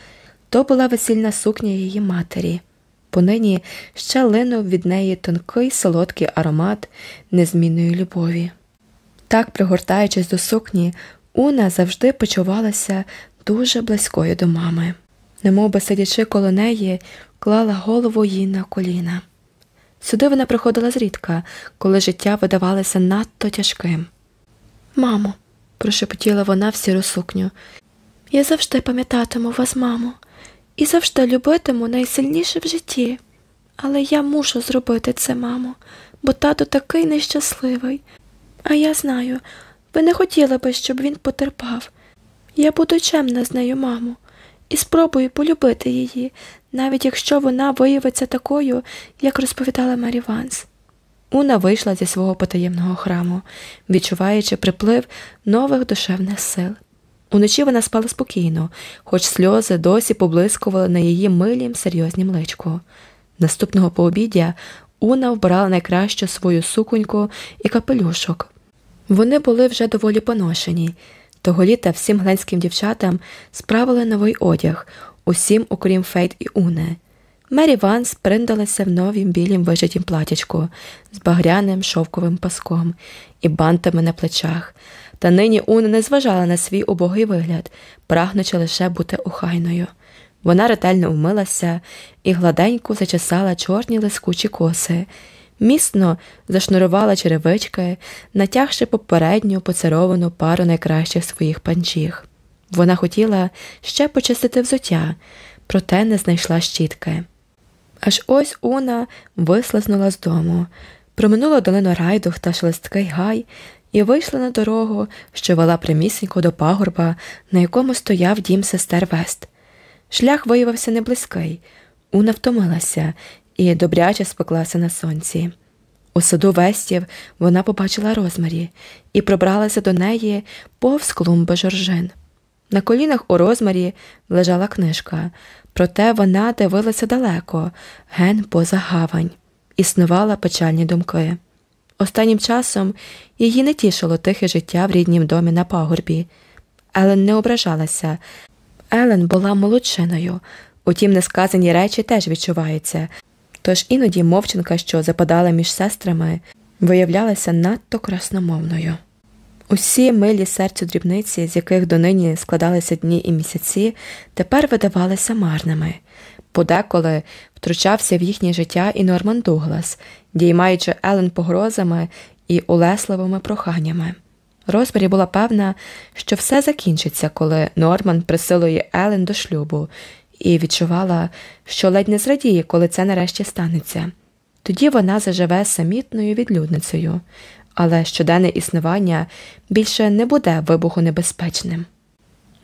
То була весільна сукня її матері. Понині ще линув від неї тонкий солодкий аромат незмінної любові. Так, пригортаючись до сукні, Уна завжди почувалася дуже близькою до мами, немов би сидячи коло неї, клала голову їй на коліна. Сюди вона приходила зрідка, коли життя видавалося надто тяжким. Мамо, прошепотіла вона в сіру сукню, я завжди пам'ятатиму вас, мамо, і завжди любитиму найсильніше в житті. Але я мушу зробити це, мамо, бо тато такий нещасливий. А я знаю, ви не хотіли би, щоб він потерпав. Я буду чемна з нею, мамо, і спробую полюбити її, навіть якщо вона виявиться такою, як розповідала Мері Ванс. Уна вийшла зі свого потаємного храму, відчуваючи приплив нових душевних сил. Уночі вона спала спокійно, хоч сльози досі поблискували на її милім серйознім личку. Наступного пообіддя Уна вбирала найкращу свою суконьку і капелюшок. Вони були вже доволі поношені. Того літа всім гленським дівчатам справили новий одяг, усім, окрім Фейт і Уни. Мері Ванс приндилася в новім білім вишитім платтячку з багряним шовковим паском і бантами на плечах, та нині Уна не зважала на свій убогий вигляд, прагнучи лише бути охайною. Вона ретельно вмилася і гладенько зачесала чорні лискучі коси, міцно зашнурувала черевички, натягши попередню поцаровану пару найкращих своїх панчіх. Вона хотіла ще почистити взуття, проте не знайшла щітки. Аж ось Уна вислизнула з дому, проминула долину райдух та шелесткий гай і вийшла на дорогу, що вела прямісінько до пагорба, на якому стояв дім сестер Вест. Шлях виявився неблизький, Уна втомилася і добряче спеклася на сонці. У саду вестів вона побачила розмарі і пробралася до неї повз клумби жоржин. На колінах у розмарі лежала книжка, проте вона дивилася далеко, ген поза гавань, існувала печальні думки. Останнім часом її не тішило тихе життя в ріднім домі на пагорбі. Елен не ображалася. Елен була молодчиною, утім, несказані речі теж відчуваються, тож іноді мовчинка, що западала між сестрами, виявлялася надто красномовною. Усі милі серцю дрібниці, з яких донині складалися дні і місяці, тепер видавалися марними. Подеколи втручався в їхнє життя і Норман Дуглас, діймаючи Елен погрозами і улесливими проханнями. Розмірі була певна, що все закінчиться, коли Норман присилує Елен до шлюбу, і відчувала, що ледь не зрадіє, коли це нарешті станеться. Тоді вона заживе самітною відлюдницею, але щоденне існування більше не буде вибухонебезпечним.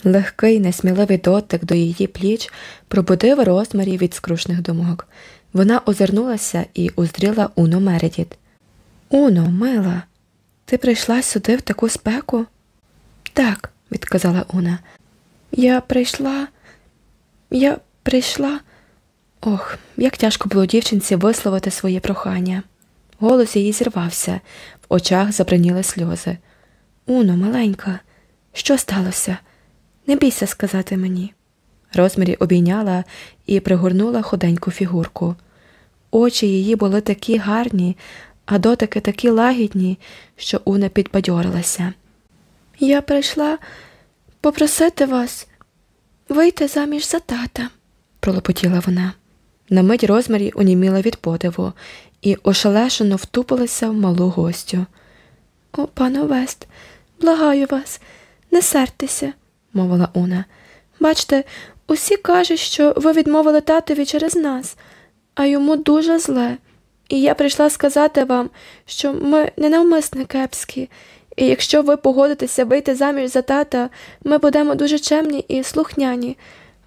Легкий, несміливий дотик до її пліч пробудив розмарі від скрушних думок. Вона озирнулася і уздріла Уно Мередіт. Уно, мила, ти прийшла сюди в таку спеку? Так, відказала Уна. Я прийшла, я прийшла. Ох, як тяжко було дівчинці висловити своє прохання. Голос її зірвався, в очах забриніли сльози. Уно, маленька, що сталося? Не бійся сказати мені. Розмірі обійняла і пригорнула худеньку фігурку. Очі її були такі гарні, а дотики такі лагідні, що Уна підбадьорилася. Я прийшла попросити вас вийти заміж за тата, пролопотіла вона. На мить розмірі уніміла від подиву і ошелешено втупилася в малу гостю. О, пане Вест, благаю вас, не сертеся, мовила Уна. Бачте, усі кажуть, що ви відмовили татові через нас, а йому дуже зле. І я прийшла сказати вам, що ми ненавмисне кепські, і якщо ви погодитеся вийти заміж за тата, ми будемо дуже чемні і слухняні.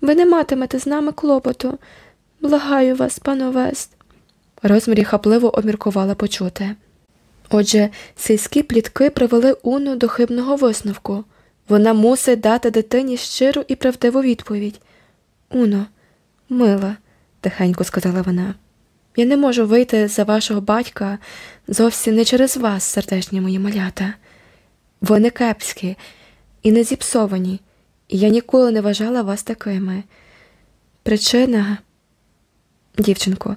Ви не матимете з нами клопоту. Благаю вас, пане Вест. Розмірі хапливо обміркувала почути. Отже, сільські плітки привели Уну до хибного висновку. Вона мусить дати дитині щиру і правдиву відповідь. Уно, мила, тихенько сказала вона, я не можу вийти за вашого батька зовсім не через вас, сердечні мої малята. Ви не кепські і не зіпсовані, і я ніколи не вважала вас такими. Причина, дівчинко,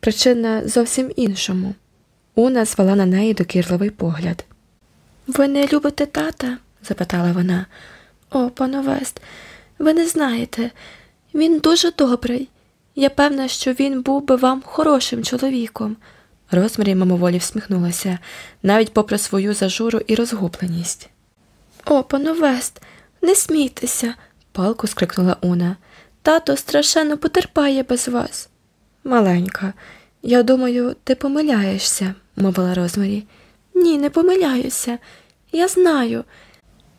причина зовсім іншому. Уна звела на неї докірливий погляд. Ви не любите тата? запитала вона. О, пане Вест, ви не знаєте, він дуже добрий. Я певна, що він був би вам хорошим чоловіком. Розмарі мимоволі всміхнулася, навіть попри свою зажуру і розгубленість. О, пане Вест, не смійтеся, палко скрикнула Уна. Тато страшенно потерпає без вас. Маленька, я думаю, ти помиляєшся, мовила Розмарі. Ні, не помиляюся. Я знаю.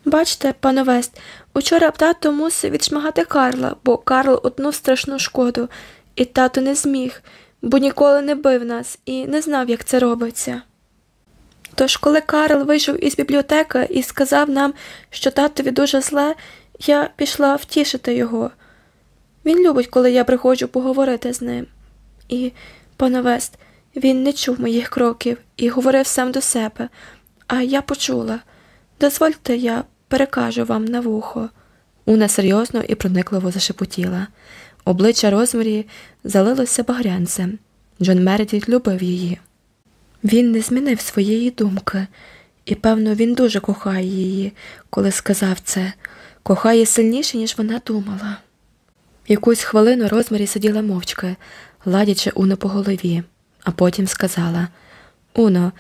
Бачте, пане Вест, учора тато мусив відшмагати Карла, бо Карл одну страшну шкоду, і тато не зміг, бо ніколи не бив нас і не знав, як це робиться. Тож, коли Карл вийшов із бібліотеки і сказав нам, що татові дуже зле, я пішла втішити його. Він любить, коли я приходжу поговорити з ним. І, пане Вест, він не чув моїх кроків і говорив сам до себе, а я почула. Дозвольте, я перекажу вам на вухо. Уна серйозно і проникливо зашепотіла. Обличчя Розмарі залилося багрянцем. Джон Мередіт любив її. Він не змінив своєї думки, і, певно, він дуже кохає її, коли сказав це, кохає сильніше, ніж вона думала. Якусь хвилину Розмарі сиділа мовчки, гладячи Уну по голові, а потім сказала Уно,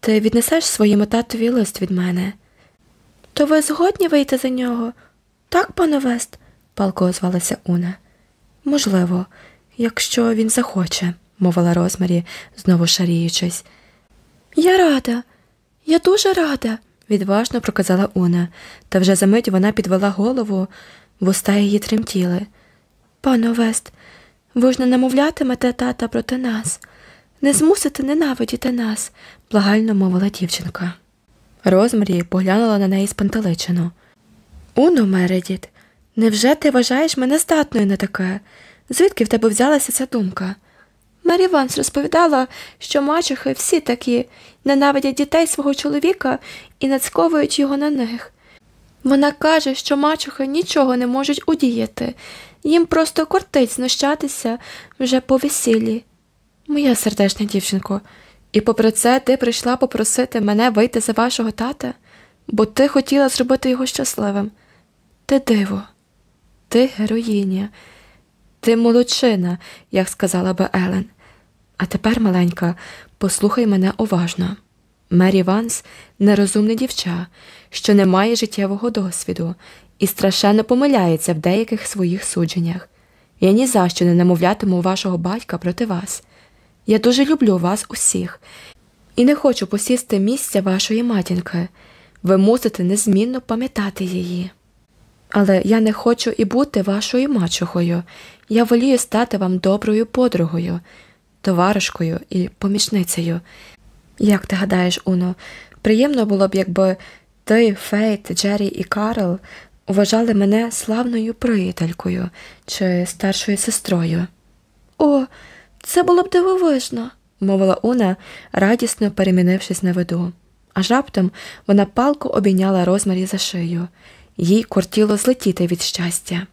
ти віднесеш своєму татові лист від мене. То ви згодні вийти за нього? Так, пане Вест? палко озвалася Уна. Можливо, якщо він захоче, мовила Розмарі, знову шаріючись. Я рада, я дуже рада, відважно проказала Уна, та вже за мить вона підвела голову, вуста її тремтіли. Пане Вест, ви ж не намовлятимете тата проти нас, не змусите ненавидіти нас, благально мовила дівчинка. Розмарі поглянула на неї спантеличено. Уно, Мередіт, невже ти вважаєш мене здатною на таке? Звідки в тебе взялася ця думка? Мері Ванс розповідала, що мачехи всі такі ненавидять дітей свого чоловіка і нацьковують його на них. Вона каже, що мачухи нічого не можуть удіяти, їм просто кортить знущатися вже по весіллі. Моя сердечна дівчинко, і попри це ти прийшла попросити мене вийти за вашого тата, бо ти хотіла зробити його щасливим. Ти диво, ти героїня, ти молодчина, як сказала би Елен. А тепер, маленька, послухай мене уважно. Мері Ванс нерозумне дівча, що не має життєвого досвіду і страшенно помиляється в деяких своїх судженнях. Я ні за що не намовлятиму вашого батька проти вас. Я дуже люблю вас усіх і не хочу посісти місця вашої матінки. Ви мусите незмінно пам'ятати її. Але я не хочу і бути вашою мачухою. Я волію стати вам доброю подругою, товаришкою і помічницею. Як ти гадаєш, Уно, приємно було б, якби ти, Фейт, Джері і Карл вважали мене славною приятелькою чи старшою сестрою. О, це було б дивовижно, мовила Уна, радісно перемінившись на виду. Аж раптом вона палко обійняла Розмарі за шию, їй кортіло злетіти від щастя.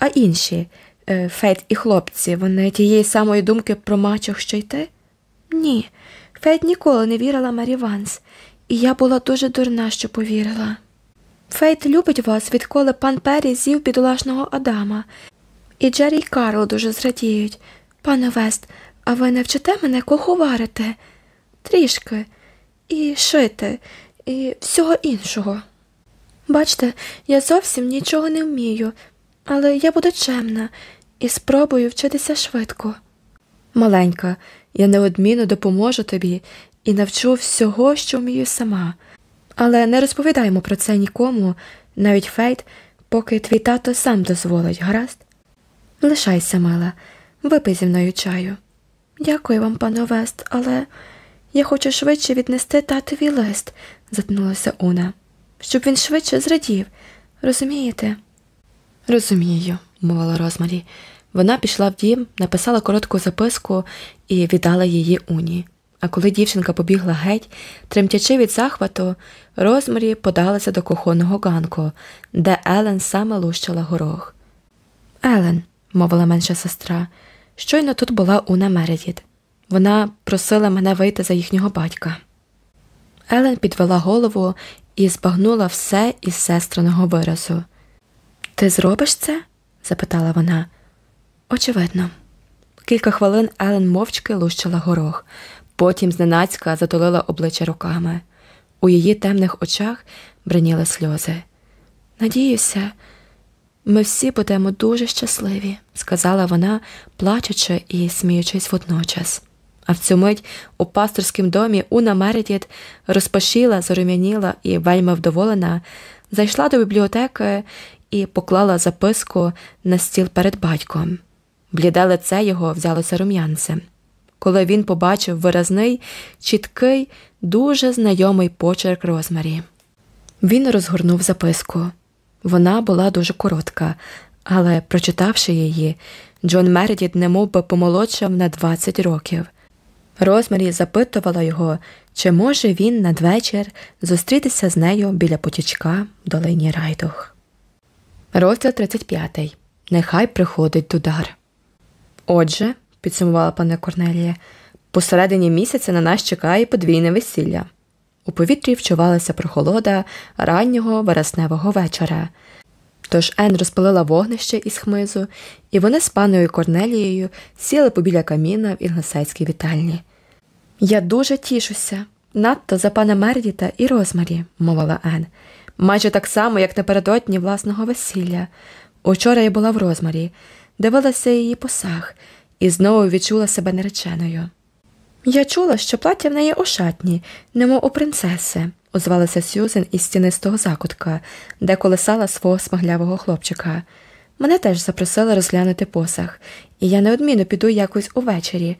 А інші, е, Фейт і хлопці, вони тієї самої думки про мачох, що й ти? Ні, Фейт ніколи не вірила Мері Ванс, і я була дуже дурна, що повірила. Фейт любить вас, відколи пан Пері з'їв бідолашного Адама, і Джері й Карл дуже зрадіють. Пане Вест, А ви не вчите мене куховарити? Трішки, і шити, і всього іншого. Бачте, я зовсім нічого не вмію, але я буду чемна і спробую вчитися швидко. Маленька, я неодмінно допоможу тобі і навчу всього, що вмію сама. Але не розповідаємо про це нікому, навіть Фейт, поки твій тато сам дозволить, гаразд? Лишайся, мила, випий зі мною чаю. Дякую вам, пане Вест, але я хочу швидше віднести татові лист, затнулася Уна, щоб він швидше зрадів. Розумієте? Розумію, мовила Розмарі. Вона пішла в дім, написала коротку записку і віддала її Уні. А коли дівчинка побігла геть, тремтячи від захвату, Розмарі подалася до кухонного ганку, де Елен саме лущила горох. Елен, мовила менша сестра, щойно тут була Уна Мередіт. Вона просила мене вийти за їхнього батька. Елен підвела голову і збагнула все із сестриного виразу. Ти зробиш це? запитала вона. Очевидно. Кілька хвилин Елен мовчки лущила горох, потім зненацька затулила обличчя руками. У її темних очах бриніли сльози. Надіюся, ми всі будемо дуже щасливі, сказала вона, плачучи і сміючись водночас. А в цю мить у пасторському домі Уна Мередіт розпашіла, зарум'яніла і вельми вдоволена, зайшла до бібліотеки і поклала записку на стіл перед батьком. Бліде лице його взялося рум'янцем. Коли він побачив виразний, чіткий, дуже знайомий почерк Розмарі. Він розгорнув записку. Вона була дуже коротка, але, прочитавши її, Джон Мередіт немов би помолодшав на 20 років. Розмарі запитувала його, чи може він надвечір зустрітися з нею біля потічка в долині Райдух. Розділ 35. Нехай приходить Дудар. Отже, підсумувала пане Корнелія, посередині місяця на нас чекає подвійне весілля. У повітрі вчувалася прохолода раннього вересневого вечора. Тож Ен розпалила вогнище із хмизу, і вони з паною Корнелією сіли побіля каміна в інглесайській вітальні. Я дуже тішуся, надто за пана Мердіта і Розмарі, мовила Ен, майже так само, як напередодні власного весілля. Учора я була в Розмарі, дивилася її посаг і знову відчула себе нареченою. Я чула, що плаття в неї ошатні, немов у принцеси, озвалася Сюзен із стінистого закутка, де колесала свого смаглявого хлопчика. Мене теж запросили розглянути посаг, і я неодмінно піду якось увечері.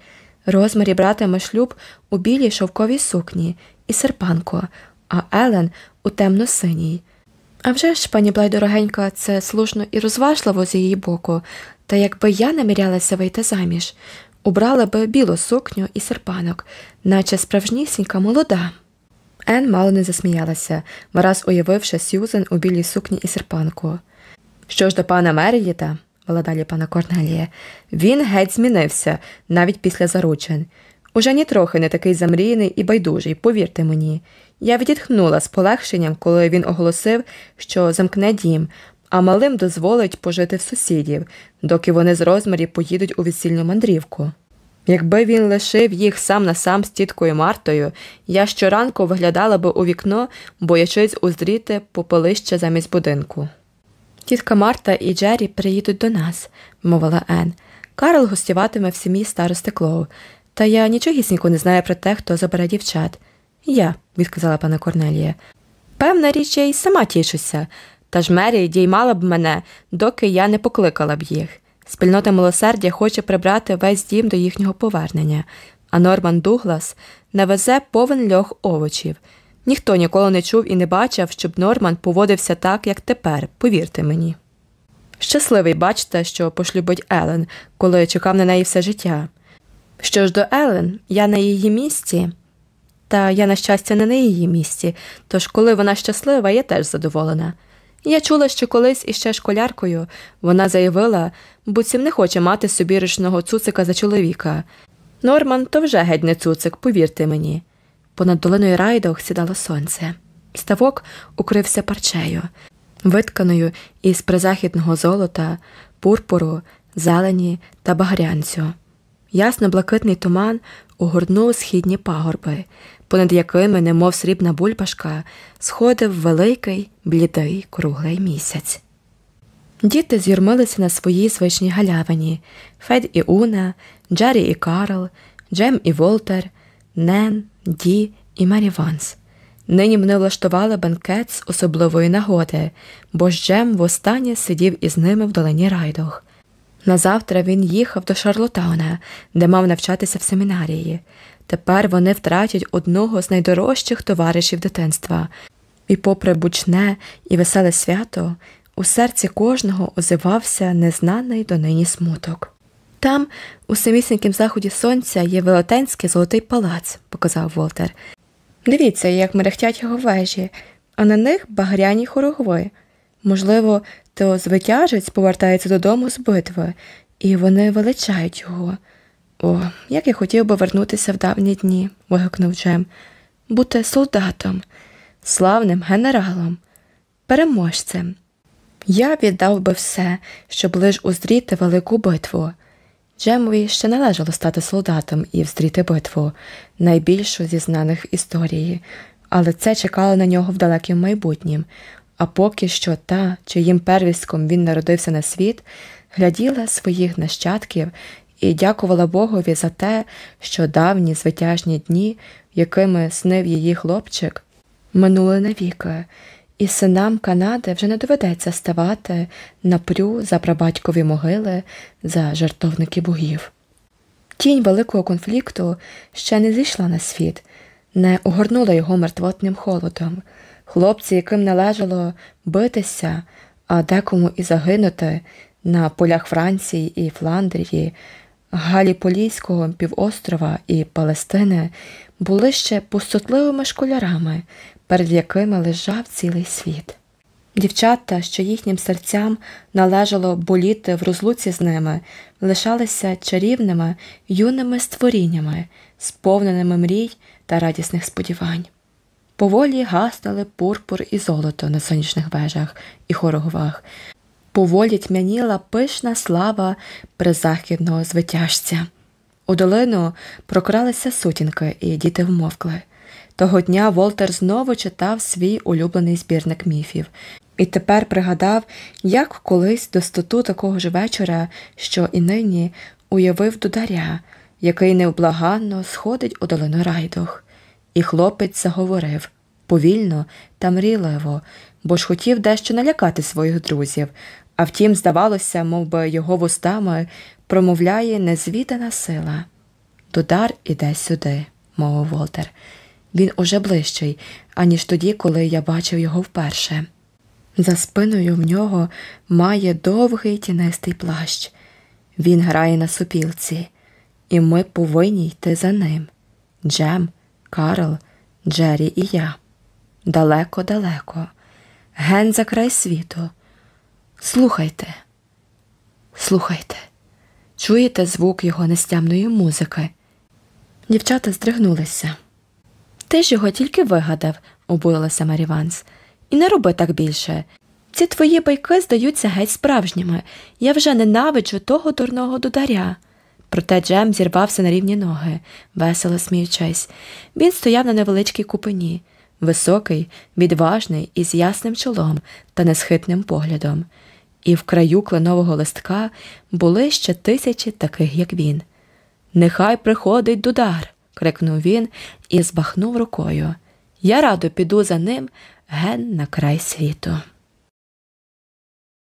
Розмарі братиме шлюб у білій шовковій сукні і серпанко, а Елен у темно-синій. А вже ж, пані Блайдорогенька, це слушно і розважливо з її боку, та якби я намірялася вийти заміж, убрала би білу сукню і серпанок, наче справжнісінька молода. Ен мало не засміялася, враз уявивши Сюзен у білій сукні і серпанку. Що ж до пана Мерієта, вела далі пана Корнелія, він геть змінився, навіть після заручин. Уже нітрохи не такий замріяний і байдужий, повірте мені. Я відітхнула з полегшенням, коли він оголосив, що замкне дім, а малим дозволить пожити в сусідів, доки вони з розмарі поїдуть у весільну мандрівку. Якби він лишив їх сам на сам з тіткою Мартою, я щоранку виглядала би у вікно, боячись уздріти попелище замість будинку. Тітка Марта і Джері приїдуть до нас, мовила Ен. Карл гостюватиме в сім'ї старости Клоу, та я нічогісінько не знаю про те, хто забере дівчат. Я, відказала пана Корнелія. Певна річ, я й сама тішуся, та ж Мері діймала б мене, доки я не покликала б їх. Спільнота милосердя хоче прибрати весь дім до їхнього повернення, а Норман Дуглас навезе повен льох овочів. Ніхто ніколи не чув і не бачив, щоб Норман поводився так, як тепер, повірте мені. Щасливий бачите, що пошлюбить Елен, коли чекав на неї все життя. Що ж до Елен, я на її місці, та я, на щастя, не на її місці, тож коли вона щаслива, я теж задоволена. Я чула, що колись іще школяркою вона заявила, буцім не хоче мати собі ручного цуцика за чоловіка. Норман то вже геть не цуцик, повірте мені. Понад долиною райдох сідало сонце. Ставок укрився парчею, витканою із призахідного золота, пурпуру, зелені та багрянцю. Ясно-блакитний туман огорнув східні пагорби, понад якими, немов срібна бульбашка, сходив великий, блідий, круглий місяць. Діти з'юрмилися на своїй звичній галявині Фейт і Уна, Джері і Карл, Джем і Волтер, Нен, Ді і Мері Ванс. Нині вони влаштували бенкет з особливої нагоди, бо Джем востаннє сидів із ними в Долині Райдуг. Назавтра він їхав до Шарлотауна, де мав навчатися в семінарії. Тепер вони втратять одного з найдорожчих товаришів дитинства, і, попри бучне і веселе свято, у серці кожного озивався незнаний донині смуток. Там, у самісінькім заході сонця, є велетенський золотий палац, показав Волтер. Дивіться, як мерехтять його вежі, а на них багряні хорогви. Можливо, то звитяжець повертається додому з битви, і вони величають його. О, як я хотів би вернутися в давні дні, вигукнув Джем, бути солдатом, славним генералом, переможцем. Я віддав би все, щоб лиш узріти велику битву. Джемові ще належало стати солдатом і взріти битву, найбільшу зі знаних в історії, але це чекало на нього в далекім майбутнім, а поки що та, чиїм первіском він народився на світ, гляділа своїх нащадків і дякувала Богові за те, що давні звитяжні дні, якими снив її хлопчик, минули навіки, і синам Канади вже не доведеться ставати на прю за прабатькові могили за жертовники богів. Тінь великого конфлікту ще не зійшла на світ, не огорнула його мертвотним холодом. Хлопці, яким належало битися, а декому і загинути на полях Франції і Фландрії, Галіполійського півострова і Палестини, були ще пустотливими школярами, перед якими лежав цілий світ. Дівчата, що їхнім серцям належало боліти в розлуці з ними, лишалися чарівними юними створіннями, сповненими мрій та радісних сподівань. Поволі гаснули пурпур і золото на сонячних вежах і хороговах, поволі тьмяніла пишна слава призахідного звитяжця. У долину прокралися сутінки, і діти вмовкли. Того дня Волтер знову читав свій улюблений збірник міфів, і тепер пригадав, як колись до стоту такого ж вечора, що і нині уявив дударя, який невблаганно сходить у долину райдух. І хлопець заговорив повільно та мрійливо, бо ж хотів дещо налякати своїх друзів, а втім, здавалося, мов би його вустами промовляє незвідана сила. Дудар іде сюди, мовив Волтер. Він уже ближчий, аніж тоді, коли я бачив його вперше. За спиною в нього має довгий тінистий плащ. Він грає на супілці, і ми повинні йти за ним. Джем, Карл, Джері і я. Далеко-далеко, ген за край світу. Слухайте, слухайте, чуєте звук його нестямної музики? Дівчата здригнулися. Ти ж його тільки вигадав, обурилася Марі Ванс. І не роби так більше. Ці твої байки здаються геть справжніми. Я вже ненавиджу того дурного дударя. Проте Джем зірвався на рівні ноги, весело сміючись. Він стояв на невеличкій купині, високий, відважний із ясним чолом та несхитним поглядом. І в краю кленового листка були ще тисячі таких, як він. Нехай приходить дудар. Крикнув він і збахнув рукою. Я радо піду за ним ген на край світу.